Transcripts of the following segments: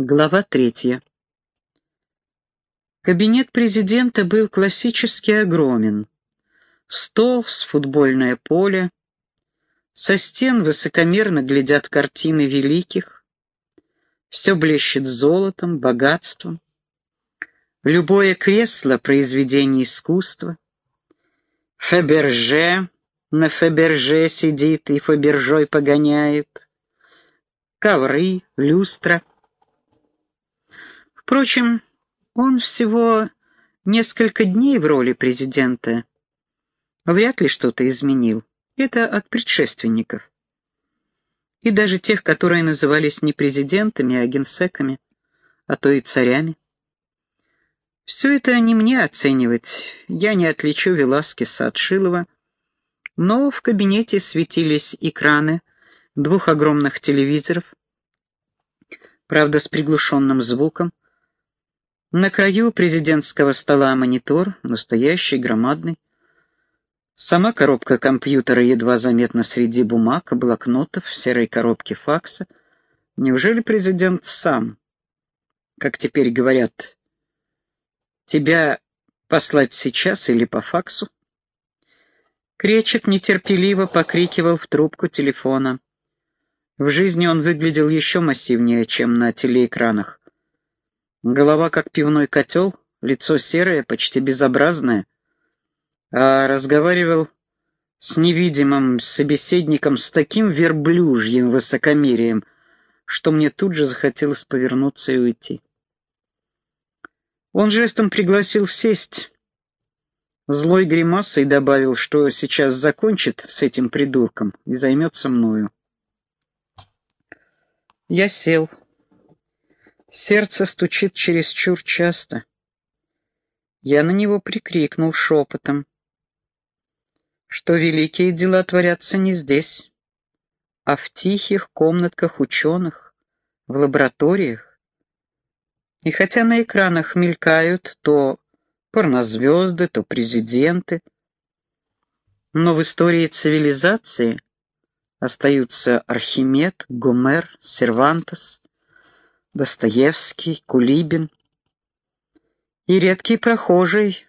Глава третья. Кабинет президента был классически огромен. Стол с футбольное поле. Со стен высокомерно глядят картины великих. Все блещет золотом, богатством. Любое кресло — произведение искусства. Фаберже на Фаберже сидит и Фабержой погоняет. Ковры, люстра — Впрочем, он всего несколько дней в роли президента. Вряд ли что-то изменил. Это от предшественников. И даже тех, которые назывались не президентами, а генсеками, а то и царями. Все это не мне оценивать, я не отличу Веласкеса от Шилова, но в кабинете светились экраны двух огромных телевизоров, правда, с приглушенным звуком, на краю президентского стола монитор, настоящий, громадный. Сама коробка компьютера едва заметна среди бумаг, блокнотов, серой коробки факса. Неужели президент сам, как теперь говорят, тебя послать сейчас или по факсу? Кречет нетерпеливо покрикивал в трубку телефона. В жизни он выглядел еще массивнее, чем на телеэкранах. Голова как пивной котел, лицо серое, почти безобразное. А разговаривал с невидимым собеседником с таким верблюжьим высокомерием, что мне тут же захотелось повернуться и уйти. Он жестом пригласил сесть, злой гримасой добавил, что сейчас закончит с этим придурком и займется мною. Я сел. Сердце стучит чересчур часто. Я на него прикрикнул шепотом, что великие дела творятся не здесь, а в тихих комнатках ученых, в лабораториях. И хотя на экранах мелькают то порнозвезды, то президенты, но в истории цивилизации остаются Архимед, Гомер, Сервантес, Достоевский, Кулибин. И редкий прохожий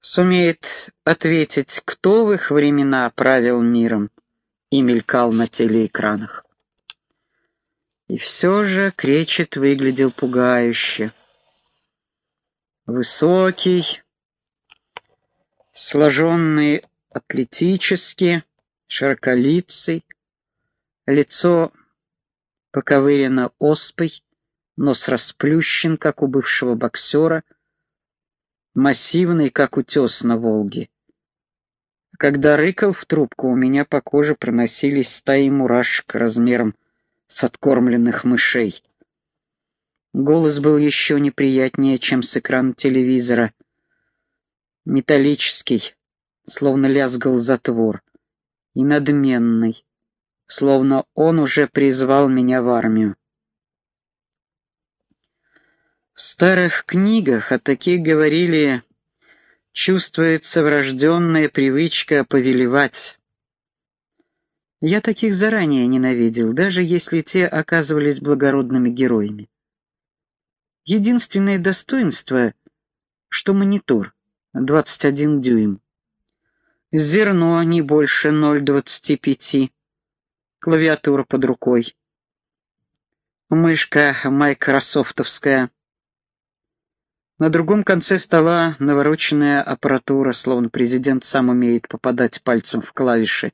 сумеет ответить, кто в их времена правил миром и мелькал на телеэкранах. И все же Кречет выглядел пугающе. Высокий, сложенный атлетически, широколицый, лицо поковырена оспой, нос расплющен, как у бывшего боксера, массивный, как утес на Волге. Когда рыкал в трубку, у меня по коже проносились стаи мурашек размером с откормленных мышей. Голос был еще неприятнее, чем с экрана телевизора. Металлический, словно лязгал затвор, и надменный, словно он уже призвал меня в армию. В старых книгах о таких говорили «чувствуется врожденная привычка повелевать». Я таких заранее ненавидел, даже если те оказывались благородными героями. Единственное достоинство, что монитор, 21 дюйм. Зерно не больше 0,25 клавиатура под рукой. Мышка майкрософтовская. На другом конце стола навороченная аппаратура, словно президент сам умеет попадать пальцем в клавиши,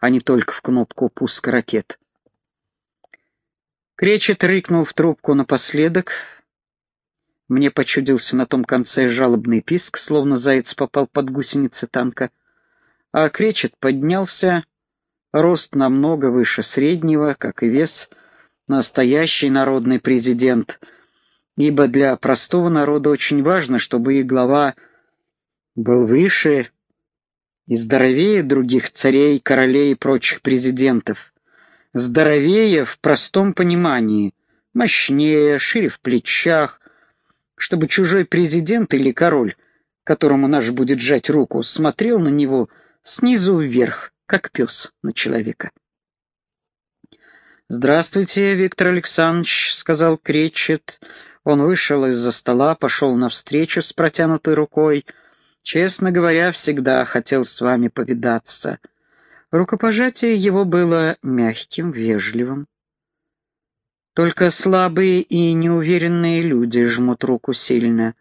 а не только в кнопку пуска ракет. Кречет рыкнул в трубку напоследок. Мне почудился на том конце жалобный писк, словно заяц попал под гусеницы танка. А Кречет поднялся рост намного выше среднего, как и вес настоящий народный президент, ибо для простого народа очень важно, чтобы их глава был выше и здоровее других царей, королей и прочих президентов. Здоровее в простом понимании, мощнее, шире в плечах, чтобы чужой президент или король, которому наш будет сжать руку, смотрел на него снизу вверх, как пес на человека. «Здравствуйте, Виктор Александрович», — сказал Кречет. Он вышел из-за стола, пошел навстречу с протянутой рукой. «Честно говоря, всегда хотел с вами повидаться». Рукопожатие его было мягким, вежливым. Только слабые и неуверенные люди жмут руку сильно,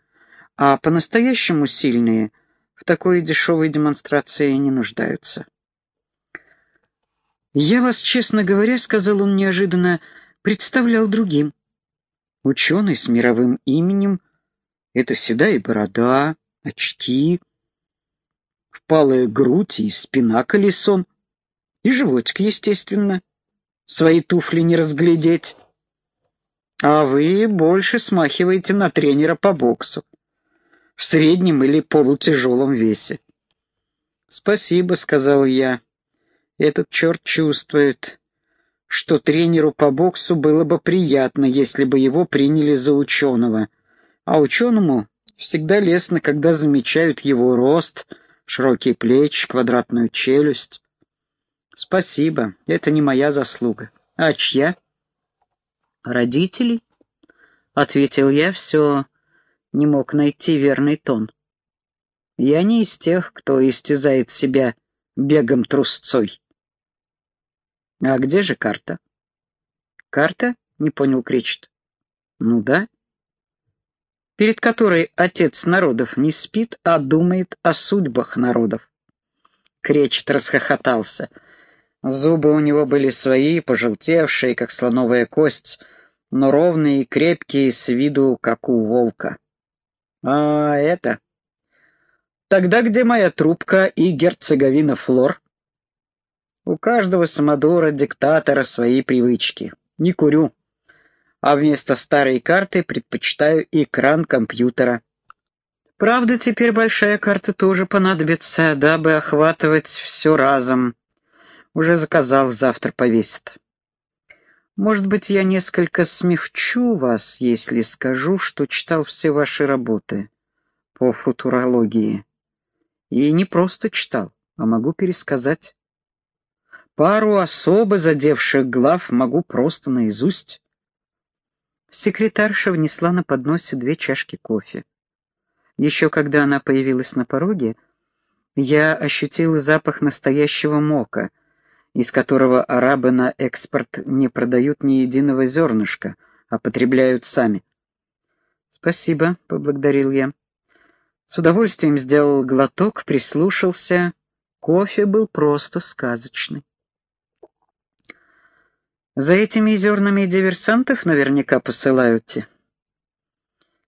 а по-настоящему сильные в такой дешевой демонстрации не нуждаются. «Я вас, честно говоря, — сказал он неожиданно, — представлял другим. Ученый с мировым именем — это седая борода, очки, впалая грудь и спина колесом, и животик, естественно. Свои туфли не разглядеть. А вы больше смахиваете на тренера по боксу. В среднем или полутяжелом весе. «Спасибо», — сказал я. Этот черт чувствует, что тренеру по боксу было бы приятно, если бы его приняли за ученого. А ученому всегда лестно, когда замечают его рост, широкие плечи, квадратную челюсть. Спасибо, это не моя заслуга. А чья? Родителей? Ответил я, все не мог найти верный тон. Я не из тех, кто истязает себя бегом трусцой. «А где же карта?» «Карта?» — не понял Кречет. «Ну да. Перед которой отец народов не спит, а думает о судьбах народов». Кречет расхохотался. Зубы у него были свои, пожелтевшие, как слоновая кость, но ровные и крепкие с виду, как у волка. «А это?» «Тогда где моя трубка и герцоговина Флор?» У каждого самодура, диктатора свои привычки. Не курю, а вместо старой карты предпочитаю экран компьютера. Правда, теперь большая карта тоже понадобится, дабы охватывать все разом. Уже заказал, завтра повесит. Может быть, я несколько смягчу вас, если скажу, что читал все ваши работы по футурологии. И не просто читал, а могу пересказать. Пару особо задевших глав могу просто наизусть. Секретарша внесла на подносе две чашки кофе. Еще когда она появилась на пороге, я ощутил запах настоящего мока, из которого арабы на экспорт не продают ни единого зернышка, а потребляют сами. «Спасибо», — поблагодарил я. С удовольствием сделал глоток, прислушался. Кофе был просто сказочный. За этими зернами диверсантов наверняка посылаете.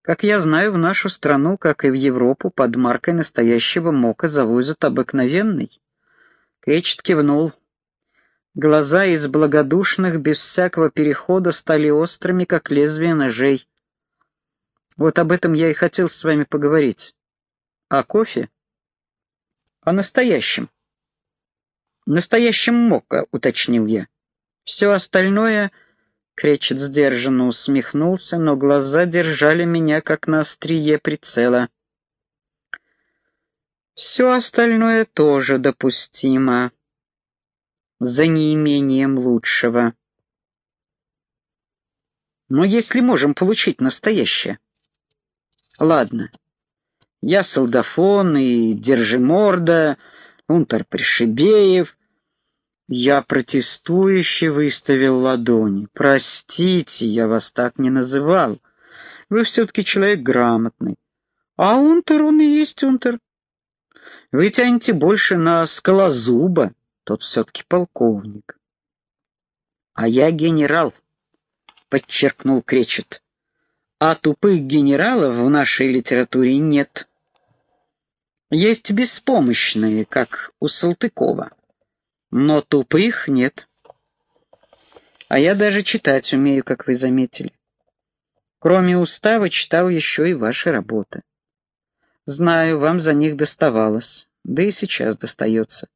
Как я знаю, в нашу страну, как и в Европу, под маркой настоящего мока завозят обыкновенный. Кречет кивнул. Глаза из благодушных, без всякого перехода, стали острыми, как лезвие ножей. Вот об этом я и хотел с вами поговорить. О кофе? О настоящем. Настоящем мока, уточнил я. Все остальное... Кречет сдержанно усмехнулся, но глаза держали меня, как на острие прицела. Все остальное тоже допустимо. За неимением лучшего. Но если можем получить настоящее... Ладно. Я солдафон и Держиморда, Унтер Пришибеев, я протестующе выставил ладони. «Простите, я вас так не называл. Вы все-таки человек грамотный. А Унтер, он и есть Унтер. Вы тянете больше на скалозуба, тот все-таки полковник». «А я генерал», — подчеркнул Кречет. «А тупых генералов в нашей литературе нет. Есть беспомощные, как у Салтыкова» но тупых нет. А я даже читать умею, как вы заметили. Кроме устава читал еще и ваши работы. Знаю, вам за них доставалось, да и сейчас достается.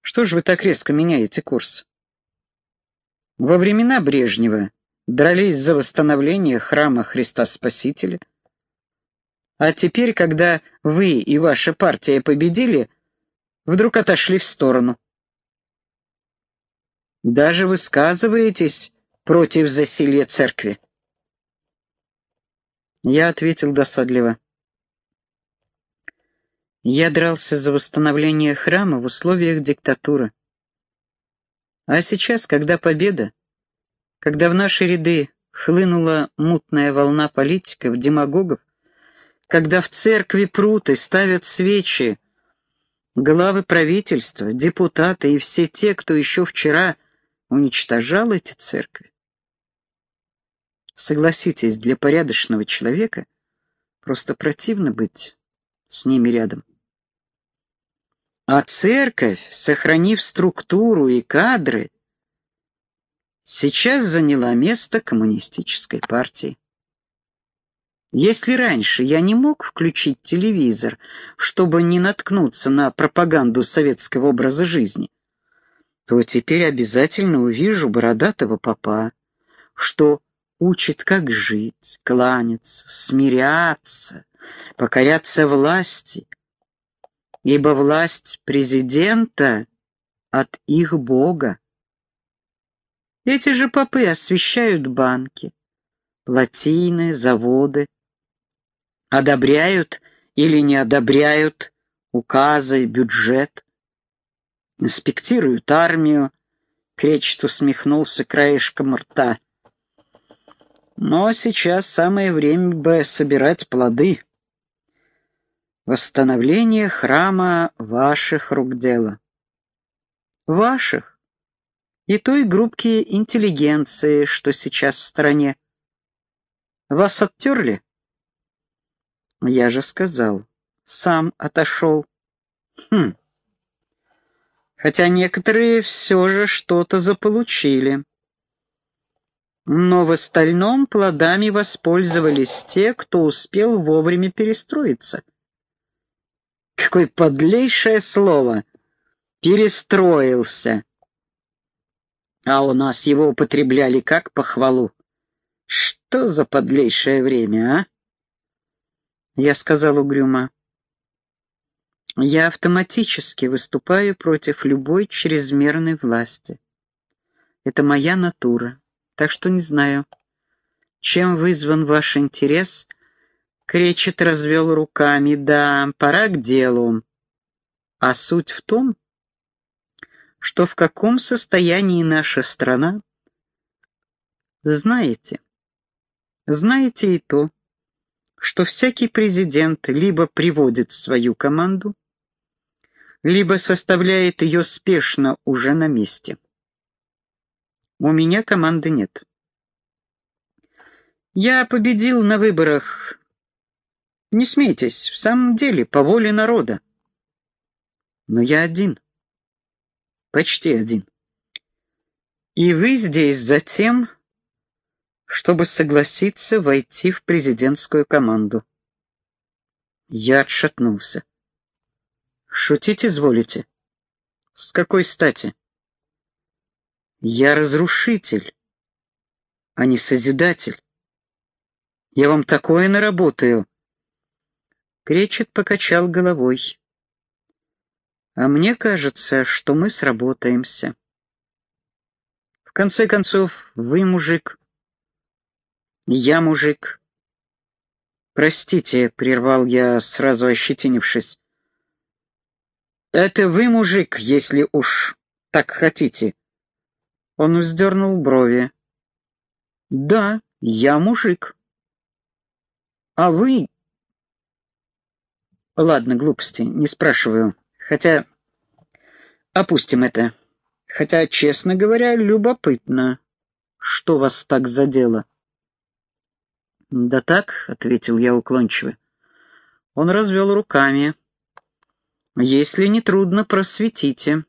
Что ж вы так резко меняете курс? Во времена Брежнева дрались за восстановление храма Христа Спасителя. А теперь, когда вы и ваша партия победили, вдруг отошли в сторону. Даже высказываетесь против засилья церкви. Я ответил досадливо. Я дрался за восстановление храма в условиях диктатуры. А сейчас, когда победа, когда в наши ряды хлынула мутная волна политиков, демагогов, когда в церкви прут и ставят свечи, главы правительства, депутаты и все те, кто еще вчера уничтожал эти церкви. Согласитесь, для порядочного человека просто противно быть с ними рядом. А церковь, сохранив структуру и кадры, сейчас заняла место коммунистической партии. Если раньше я не мог включить телевизор, чтобы не наткнуться на пропаганду советского образа жизни, то теперь обязательно увижу бородатого папа, что учит, как жить, кланяться, смиряться, покоряться власти, ибо власть президента от их Бога. Эти же попы освещают банки, плотины, заводы, одобряют или не одобряют указы, бюджет, инспектируют армию, Кречет усмехнулся краешком рта. Но сейчас самое время бы собирать плоды. Восстановление храма ваших рук дело. Ваших и той группки интеллигенции, что сейчас в стране. Вас оттерли? Я же сказал, сам отошел. Хм. Хотя некоторые все же что-то заполучили. Но в остальном плодами воспользовались те, кто успел вовремя перестроиться. Какое подлейшее слово! Перестроился. А у нас его употребляли как похвалу. Что за подлейшее время, а? Я сказал угрюмо. Я автоматически выступаю против любой чрезмерной власти. Это моя натура, так что не знаю, чем вызван ваш интерес. Кречет развел руками. Да, пора к делу. А суть в том, что в каком состоянии наша страна, знаете. Знаете и то, что всякий президент либо приводит свою команду, либо составляет ее спешно уже на месте. У меня команды нет. Я победил на выборах. Не смейтесь, в самом деле, по воле народа. Но я один. Почти один. И вы здесь затем, чтобы согласиться войти в президентскую команду. Я отшатнулся. Шутить изволите? С какой стати? Я разрушитель, а не созидатель. Я вам такое наработаю. Кречет покачал головой. А мне кажется, что мы сработаемся. В конце концов, вы мужик, «Я мужик». «Простите», — прервал я, сразу ощетинившись. «Это вы мужик, если уж так хотите». Он вздернул брови. «Да, я мужик». «А вы...» «Ладно, глупости, не спрашиваю. Хотя... Опустим это. Хотя, честно говоря, любопытно, что вас так задело». «Да так», — ответил я уклончиво. Он развел руками. «Если не трудно, просветите.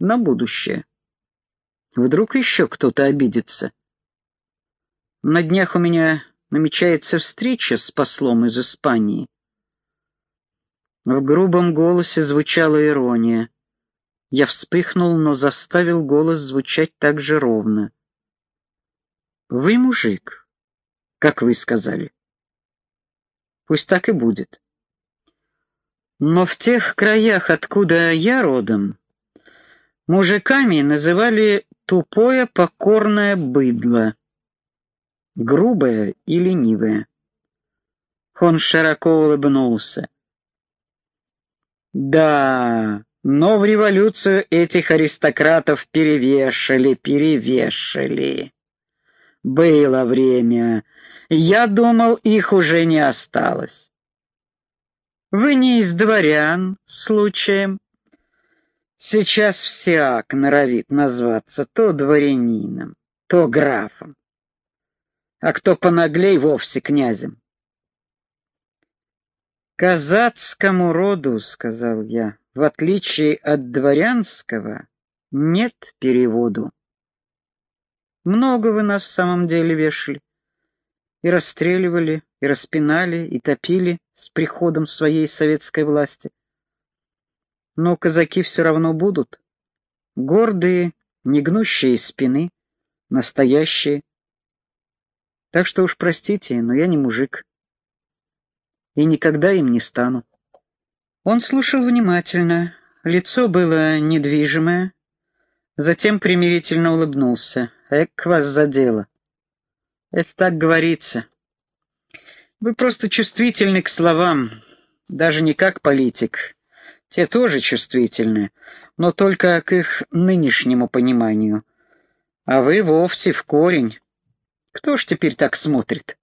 На будущее. Вдруг еще кто-то обидится. На днях у меня намечается встреча с послом из Испании». В грубом голосе звучала ирония. Я вспыхнул, но заставил голос звучать так же ровно. «Вы мужик» как вы сказали. Пусть так и будет. Но в тех краях, откуда я родом, мужиками называли тупое покорное быдло, грубое и ленивое. Он широко улыбнулся. Да, но в революцию этих аристократов перевешали, перевешали. Было время. Я думал, их уже не осталось. Вы не из дворян, случаем? Сейчас всяк норовит назваться то дворянином, то графом, а кто понаглей вовсе князем. «Казацкому роду, — сказал я, — в отличие от дворянского, нет переводу. Много вы нас в самом деле вешали, и расстреливали, и распинали, и топили с приходом своей советской власти. Но казаки все равно будут. Гордые, негнущие спины, настоящие. Так что уж простите, но я не мужик. И никогда им не стану. Он слушал внимательно. Лицо было недвижимое. Затем примирительно улыбнулся. Эк, вас задело. Это так говорится. Вы просто чувствительны к словам, даже не как политик. Те тоже чувствительны, но только к их нынешнему пониманию. А вы вовсе в корень. Кто ж теперь так смотрит?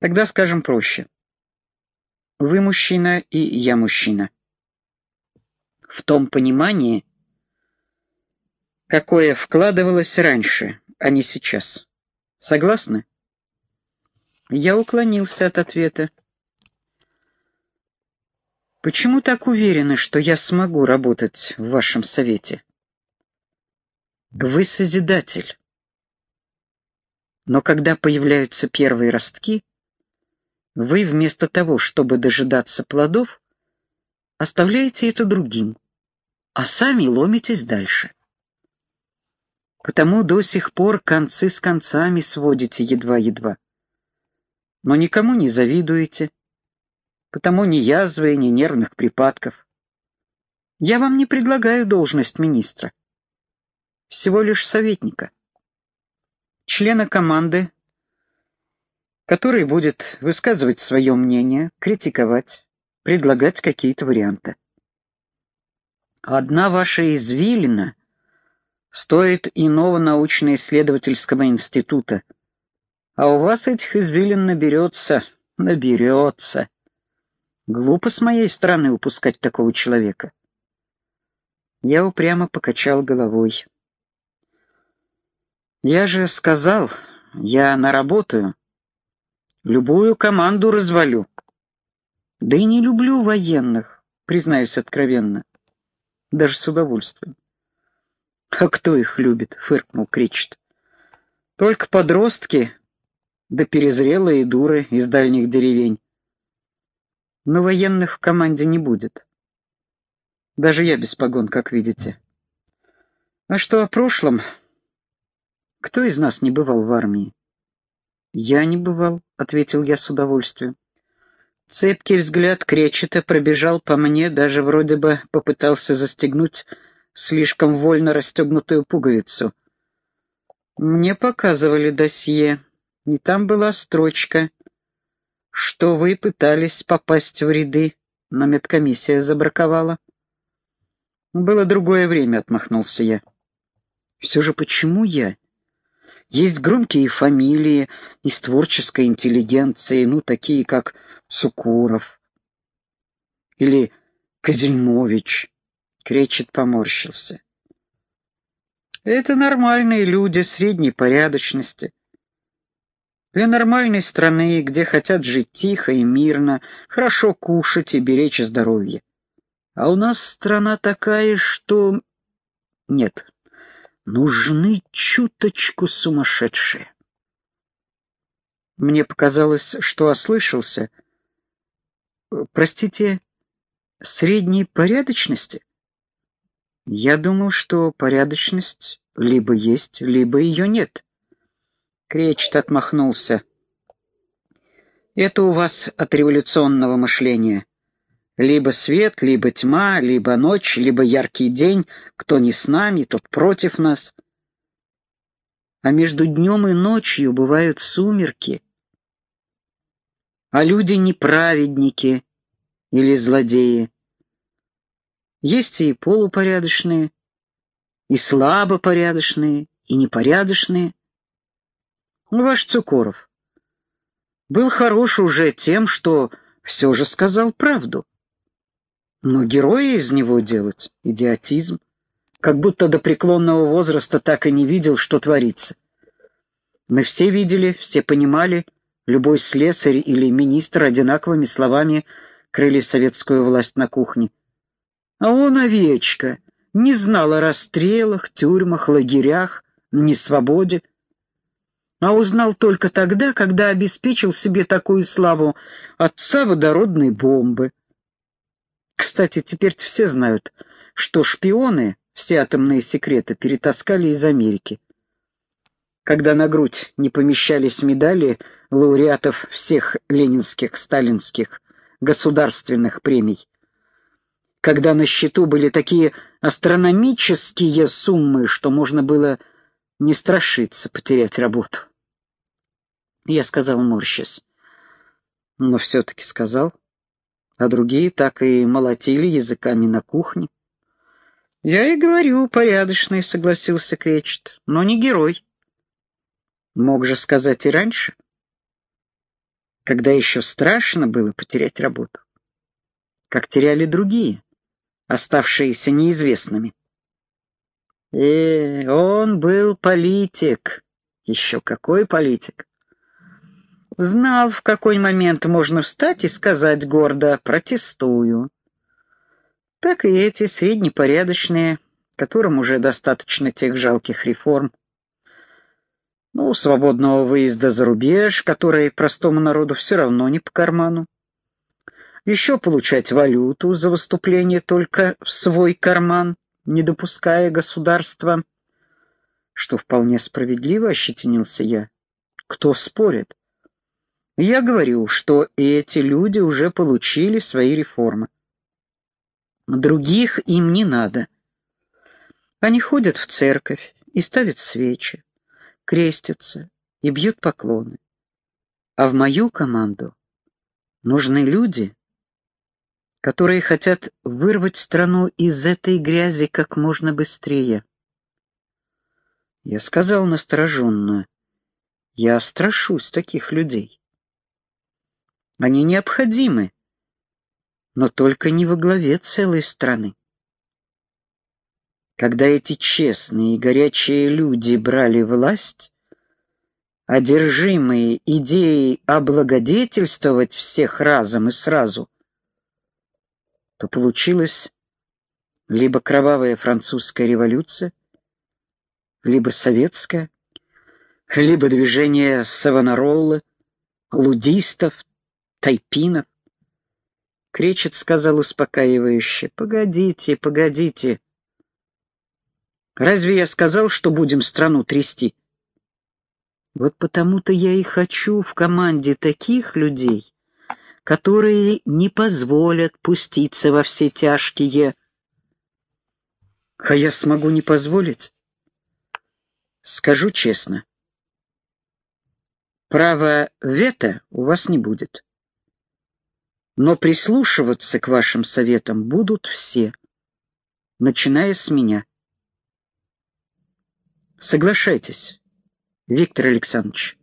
Тогда скажем проще. Вы мужчина, и я мужчина. В том понимании, какое вкладывалось раньше, а не сейчас. Согласны? Я уклонился от ответа. Почему так уверены, что я смогу работать в вашем совете? Вы созидатель. Но когда появляются первые ростки, вы вместо того, чтобы дожидаться плодов, оставляете это другим, а сами ломитесь дальше. Потому до сих пор концы с концами сводите едва-едва. Но никому не завидуете, потому ни язвы, ни нервных припадков. Я вам не предлагаю должность министра, всего лишь советника, члена команды, который будет высказывать свое мнение, критиковать, предлагать какие-то варианты. Одна ваша извилина стоит иного научно-исследовательского института, а у вас этих извилин наберется, наберется. Глупо с моей стороны упускать такого человека. Я упрямо покачал головой. Я же сказал, я наработаю. Любую команду развалю. Да и не люблю военных, признаюсь откровенно. Даже с удовольствием. А кто их любит? Фыркнул Кричет. Только подростки, да перезрелые дуры из дальних деревень но военных в команде не будет. Даже я без погон, как видите. А что о прошлом? Кто из нас не бывал в армии? Я не бывал, ответил я с удовольствием. Цепкий взгляд Кречета пробежал по мне, даже вроде бы попытался застегнуть слишком вольно расстегнутую пуговицу. Мне показывали досье, и там была строчка что вы пытались попасть в ряды, но медкомиссия забраковала. Было другое время, отмахнулся я. Все же почему я? Есть громкие фамилии из творческой интеллигенции, ну, такие как Сукуров или Козельнович. Кречет поморщился. Это нормальные люди средней порядочности, для нормальной страны, где хотят жить тихо и мирно, хорошо кушать и беречь здоровье. А у нас страна такая, что... Нет, нужны чуточку сумасшедшие. Мне показалось, что ослышался. Простите, средней порядочности? Я думал, что порядочность либо есть, либо ее нет. Кречет отмахнулся. «Это у вас от революционного мышления. Либо свет, либо тьма, либо ночь, либо яркий день. Кто не с нами, тот против нас. А между днем и ночью бывают сумерки. А люди не праведники или злодеи. Есть и полупорядочные, и слабопорядочные, и непорядочные. Ваш Цукоров был хорош уже тем, что все же сказал правду. Но героя из него делать — идиотизм. Как будто до преклонного возраста так и не видел, что творится. Мы все видели, все понимали, любой слесарь или министр одинаковыми словами крыли советскую власть на кухне. А он, овечка, не знал о расстрелах, тюрьмах, лагерях, ни свободе. А узнал только тогда, когда обеспечил себе такую славу отца водородной бомбы. Кстати, теперь все знают, что шпионы все атомные секреты перетаскали из Америки. Когда на грудь не помещались медали лауреатов всех ленинских, сталинских, государственных премий, когда на счету были такие астрономические суммы, что можно было не страшиться потерять работу. Я сказал, морщась. Но все-таки сказал. А другие так и молотили языками на кухне. «Я и говорю, порядочный», — согласился Кречет, — «но не герой». Мог же сказать и раньше, когда еще страшно было потерять работу, как теряли другие оставшиеся неизвестными. Э, он был политик. Еще какой политик. Знал, в какой момент можно встать и сказать гордо «протестую». Так и эти среднепорядочные, которым уже достаточно тех жалких реформ. Ну, свободного выезда за рубеж, который простому народу все равно не по карману еще получать валюту за выступление только в свой карман, не допуская государства. Что вполне справедливо, ощетинился я. Кто спорит? Я говорю, что эти люди уже получили свои реформы. Других им не надо. Они ходят в церковь и ставят свечи, крестятся и бьют поклоны. А в мою команду нужны люди, которые хотят вырвать страну из этой грязи как можно быстрее. Я сказал настороженно, я страшусь таких людей. Они необходимы, но только не во главе целой страны. Когда эти честные и горячие люди брали власть, одержимые идеей облагодетельствовать всех разом и сразу, то получилась либо кровавая французская революция, либо советская, либо движение Савонароллы, лудистов, тайпинов. Кречет сказал успокаивающе, «Погодите, погодите. Разве я сказал, что будем страну трясти? Вот потому-то я и хочу в команде таких людей, которые не позволят пуститься во все тяжкие. А я смогу не позволить? Скажу честно. Права вето у вас не будет. Но прислушиваться к вашим советам будут все, начиная с меня. Соглашайтесь, Виктор Александрович.